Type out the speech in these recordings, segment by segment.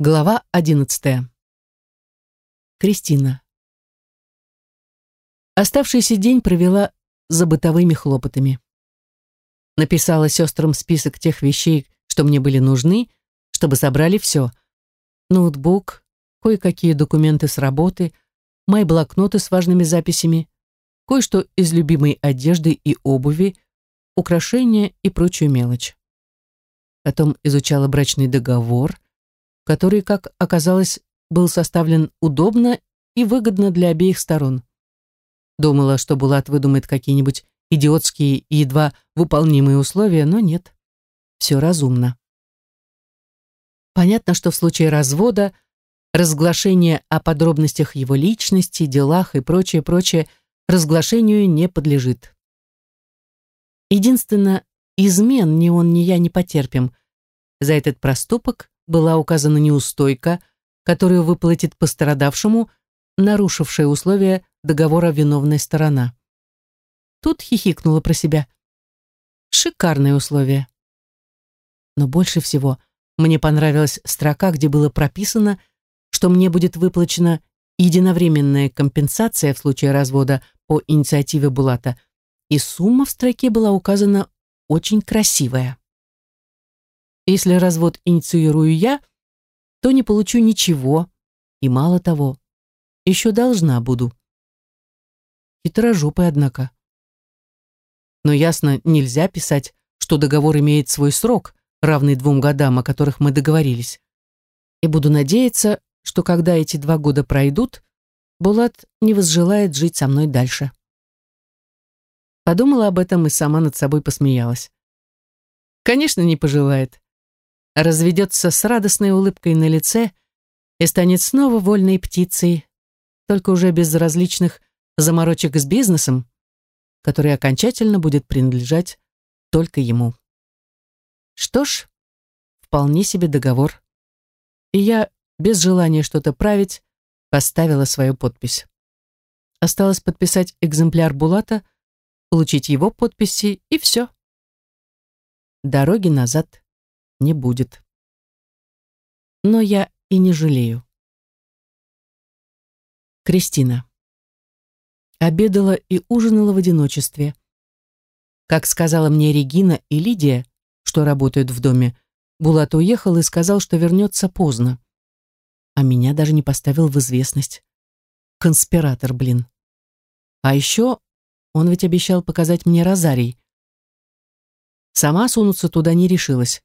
Глава одиннадцатая. Кристина. Оставшийся день провела за бытовыми хлопотами. Написала сестрам список тех вещей, что мне были нужны, чтобы собрали все. Ноутбук, кое-какие документы с работы, мои блокноты с важными записями, кое-что из любимой одежды и обуви, украшения и прочую мелочь. Потом изучала брачный договор, который, как оказалось, был составлен удобно и выгодно для обеих сторон. Думала, что Булат выдумает какие-нибудь идиотские и едва выполнимые условия, но нет. Все разумно. Понятно, что в случае развода разглашение о подробностях его личности, делах и прочее-прочее разглашению не подлежит. Единственное, измен ни он, ни я не потерпим. За этот проступок была указана неустойка, которую выплатит пострадавшему, нарушившая условия договора виновная сторона. Тут хихикнула про себя. Шикарные условия. Но больше всего мне понравилась строка, где было прописано, что мне будет выплачена единовременная компенсация в случае развода по инициативе Булата, и сумма в строке была указана очень красивая. Если развод инициирую я, то не получу ничего, и мало того, еще должна буду. Хитрожопый, однако. Но ясно, нельзя писать, что договор имеет свой срок, равный двум годам, о которых мы договорились. И буду надеяться, что когда эти два года пройдут, Булат не возжелает жить со мной дальше. Подумала об этом и сама над собой посмеялась. Конечно, не пожелает разведется с радостной улыбкой на лице и станет снова вольной птицей, только уже без различных заморочек с бизнесом, который окончательно будет принадлежать только ему. Что ж, вполне себе договор. И я, без желания что-то править, поставила свою подпись. Осталось подписать экземпляр Булата, получить его подписи и все. Дороги назад не будет. Но я и не жалею. Кристина. Обедала и ужинала в одиночестве. Как сказала мне Регина и Лидия, что работают в доме, Булат уехал и сказал, что вернется поздно. А меня даже не поставил в известность. Конспиратор, блин. А еще он ведь обещал показать мне розарий. Сама сунуться туда не решилась.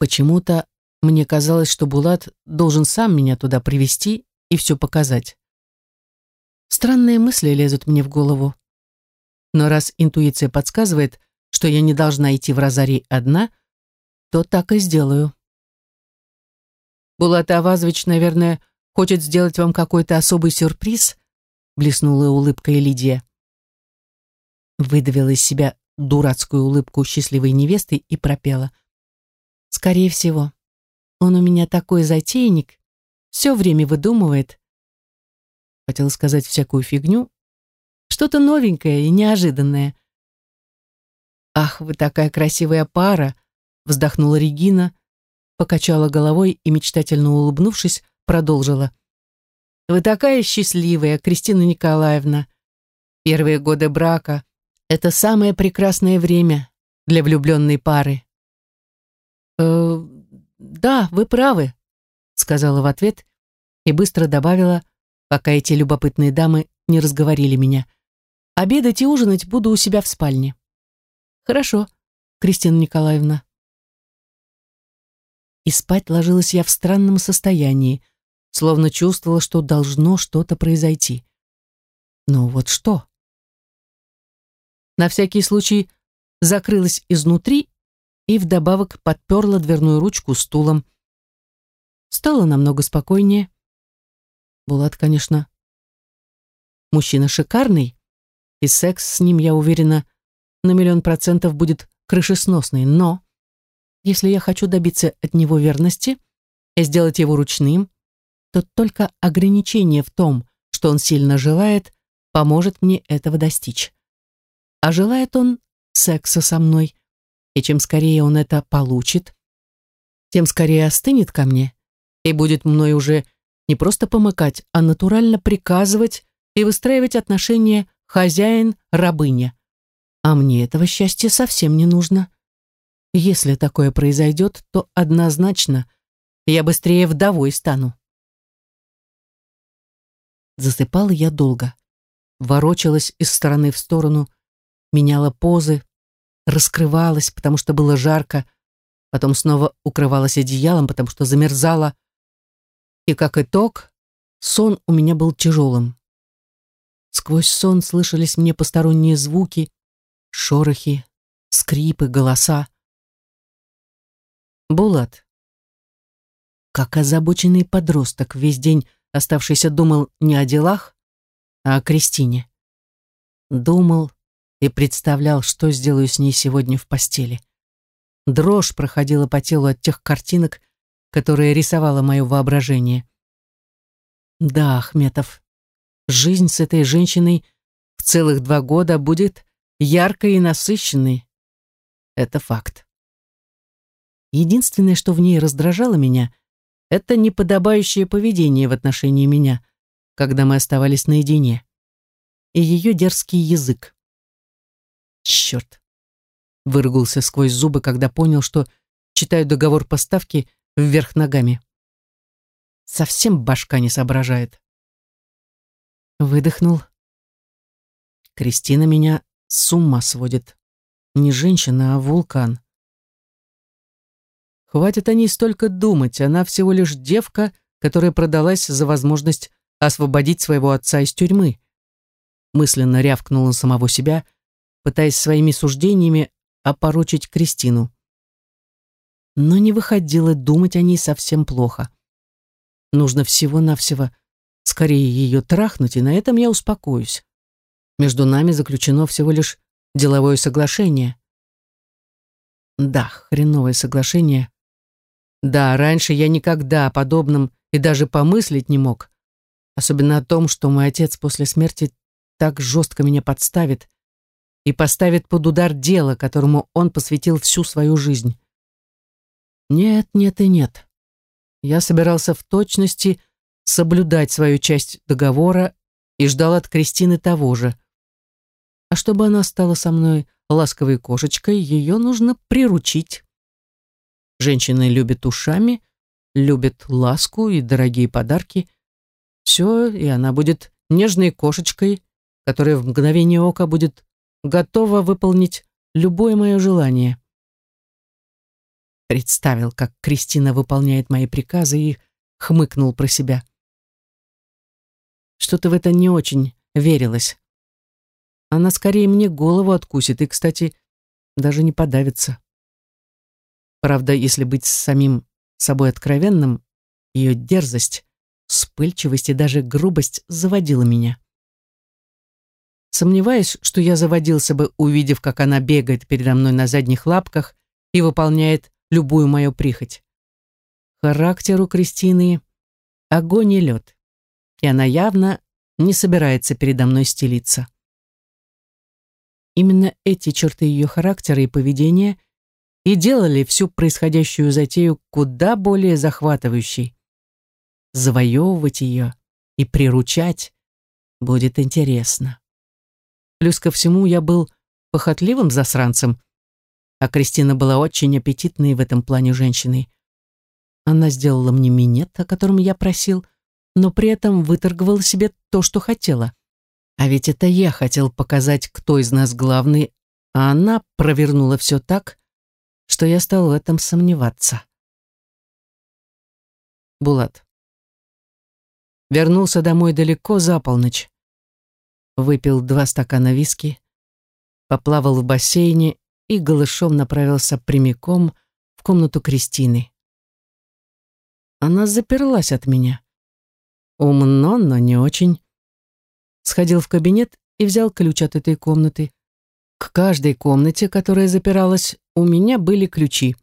Почему-то мне казалось, что Булат должен сам меня туда привести и все показать. Странные мысли лезут мне в голову. Но раз интуиция подсказывает, что я не должна идти в Розарий одна, то так и сделаю. Булат Авазович, наверное, хочет сделать вам какой-то особый сюрприз, блеснула улыбкой Лидия. Выдавила из себя дурацкую улыбку счастливой невесты и пропела. Скорее всего. Он у меня такой затейник, все время выдумывает. Хотела сказать всякую фигню. Что-то новенькое и неожиданное. «Ах, вы такая красивая пара!» вздохнула Регина, покачала головой и, мечтательно улыбнувшись, продолжила. «Вы такая счастливая, Кристина Николаевна. Первые годы брака — это самое прекрасное время для влюбленной пары. «Э, «Да, вы правы», — сказала в ответ и быстро добавила, пока эти любопытные дамы не разговорили меня. «Обедать и ужинать буду у себя в спальне». «Хорошо, Кристина Николаевна». И спать ложилась я в странном состоянии, словно чувствовала, что должно что-то произойти. Но вот что? На всякий случай закрылась изнутри и вдобавок подперла дверную ручку стулом. Стало намного спокойнее. Булат, конечно, мужчина шикарный, и секс с ним, я уверена, на миллион процентов будет крышесносный, но если я хочу добиться от него верности и сделать его ручным, то только ограничение в том, что он сильно желает, поможет мне этого достичь. А желает он секса со мной, и чем скорее он это получит, тем скорее остынет ко мне и будет мной уже не просто помыкать, а натурально приказывать и выстраивать отношения хозяин-рабыня. А мне этого счастья совсем не нужно. Если такое произойдет, то однозначно я быстрее вдовой стану. Засыпала я долго. Ворочалась из стороны в сторону, меняла позы, раскрывалась, потому что было жарко, потом снова укрывалась одеялом, потому что замерзала. И как итог, сон у меня был тяжелым. Сквозь сон слышались мне посторонние звуки, шорохи, скрипы, голоса. Булат. Как озабоченный подросток, весь день оставшийся думал не о делах, а о Кристине. Думал и представлял, что сделаю с ней сегодня в постели. Дрожь проходила по телу от тех картинок, которые рисовало мое воображение. Да, Ахметов, жизнь с этой женщиной в целых два года будет яркой и насыщенной. Это факт. Единственное, что в ней раздражало меня, это неподобающее поведение в отношении меня, когда мы оставались наедине, и ее дерзкий язык. Черт! Выругался сквозь зубы, когда понял, что читаю договор поставки вверх ногами. Совсем башка не соображает. Выдохнул. Кристина меня с ума сводит. Не женщина, а вулкан. Хватит о ней столько думать, она всего лишь девка, которая продалась за возможность освободить своего отца из тюрьмы. Мысленно рявкнула самого себя, пытаясь своими суждениями опорочить Кристину. Но не выходило думать о ней совсем плохо. Нужно всего-навсего скорее ее трахнуть, и на этом я успокоюсь. Между нами заключено всего лишь деловое соглашение. Да, хреновое соглашение, да, раньше я никогда о подобном и даже помыслить не мог. Особенно о том, что мой отец после смерти так жестко меня подставит и поставит под удар дело, которому он посвятил всю свою жизнь. Нет, нет и нет. Я собирался в точности соблюдать свою часть договора и ждал от Кристины того же. А чтобы она стала со мной ласковой кошечкой, ее нужно приручить. Женщины любят ушами, любят ласку и дорогие подарки. Все, и она будет нежной кошечкой, которая в мгновение ока будет готова выполнить любое мое желание. Представил, как Кристина выполняет мои приказы и хмыкнул про себя. Что-то в это не очень верилось. Она скорее мне голову откусит и, кстати, даже не подавится. Правда, если быть с самим собой откровенным, ее дерзость, вспыльчивость и даже грубость заводила меня. Сомневаюсь, что я заводился бы, увидев, как она бегает передо мной на задних лапках и выполняет любую мою прихоть. Характер у Кристины — огонь и лед, и она явно не собирается передо мной стелиться. Именно эти черты ее характера и поведения — и делали всю происходящую затею куда более захватывающей. Завоевывать ее и приручать будет интересно. Плюс ко всему я был похотливым засранцем, а Кристина была очень аппетитной в этом плане женщиной. Она сделала мне минет, о котором я просил, но при этом выторговала себе то, что хотела. А ведь это я хотел показать, кто из нас главный, а она провернула все так, что я стал в этом сомневаться. Булат. Вернулся домой далеко за полночь. Выпил два стакана виски, поплавал в бассейне и голышом направился прямиком в комнату Кристины. Она заперлась от меня. Умно, но не очень. Сходил в кабинет и взял ключ от этой комнаты. К каждой комнате, которая запиралась, у меня были ключи.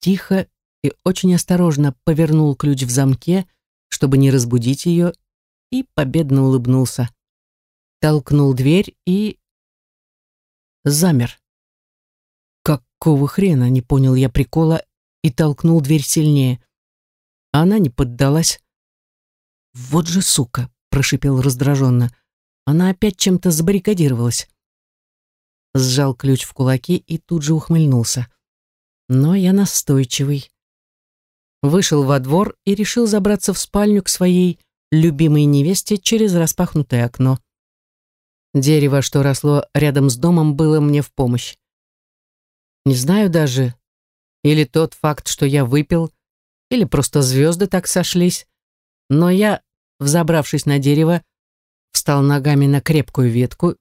Тихо и очень осторожно повернул ключ в замке, чтобы не разбудить ее, и победно улыбнулся. Толкнул дверь и... замер. Какого хрена, не понял я прикола, и толкнул дверь сильнее. она не поддалась. «Вот же сука!» — прошипел раздраженно. Она опять чем-то забаррикадировалась. Сжал ключ в кулаки и тут же ухмыльнулся. Но я настойчивый. Вышел во двор и решил забраться в спальню к своей любимой невесте через распахнутое окно. Дерево, что росло рядом с домом, было мне в помощь. Не знаю даже, или тот факт, что я выпил, или просто звезды так сошлись, но я, взобравшись на дерево, встал ногами на крепкую ветку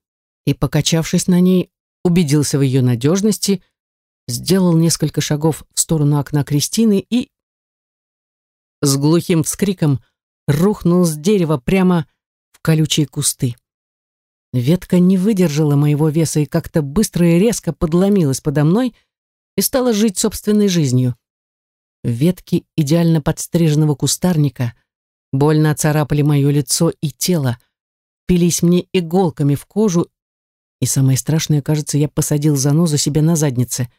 и, покачавшись на ней, убедился в ее надежности, сделал несколько шагов в сторону окна Кристины и с глухим вскриком рухнул с дерева прямо в колючие кусты. Ветка не выдержала моего веса и как-то быстро и резко подломилась подо мной и стала жить собственной жизнью. Ветки идеально подстриженного кустарника больно царапали мое лицо и тело, пились мне иголками в кожу, и самое страшное, кажется, я посадил занозу себе на заднице.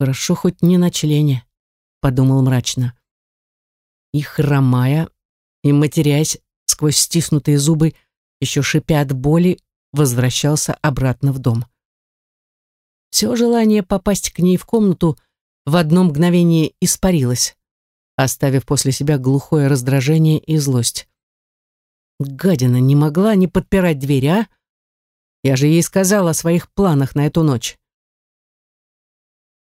«Хорошо хоть не на члене», — подумал мрачно. И хромая, и матерясь сквозь стиснутые зубы, еще шипя от боли, возвращался обратно в дом. Все желание попасть к ней в комнату в одно мгновение испарилось, оставив после себя глухое раздражение и злость. Гадина не могла не подпирать дверь, а? Я же ей сказала о своих планах на эту ночь.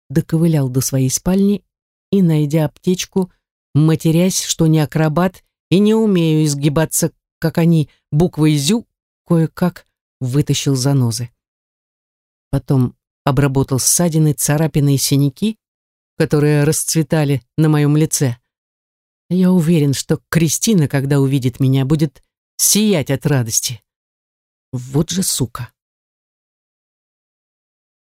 Доковылял до своей спальни и, найдя аптечку, матерясь, что не акробат и не умею изгибаться, как они, буквой «зю», кое-как вытащил занозы. Потом обработал ссадины, царапины и синяки, которые расцветали на моем лице. Я уверен, что Кристина, когда увидит меня, будет сиять от радости. Вот же сука.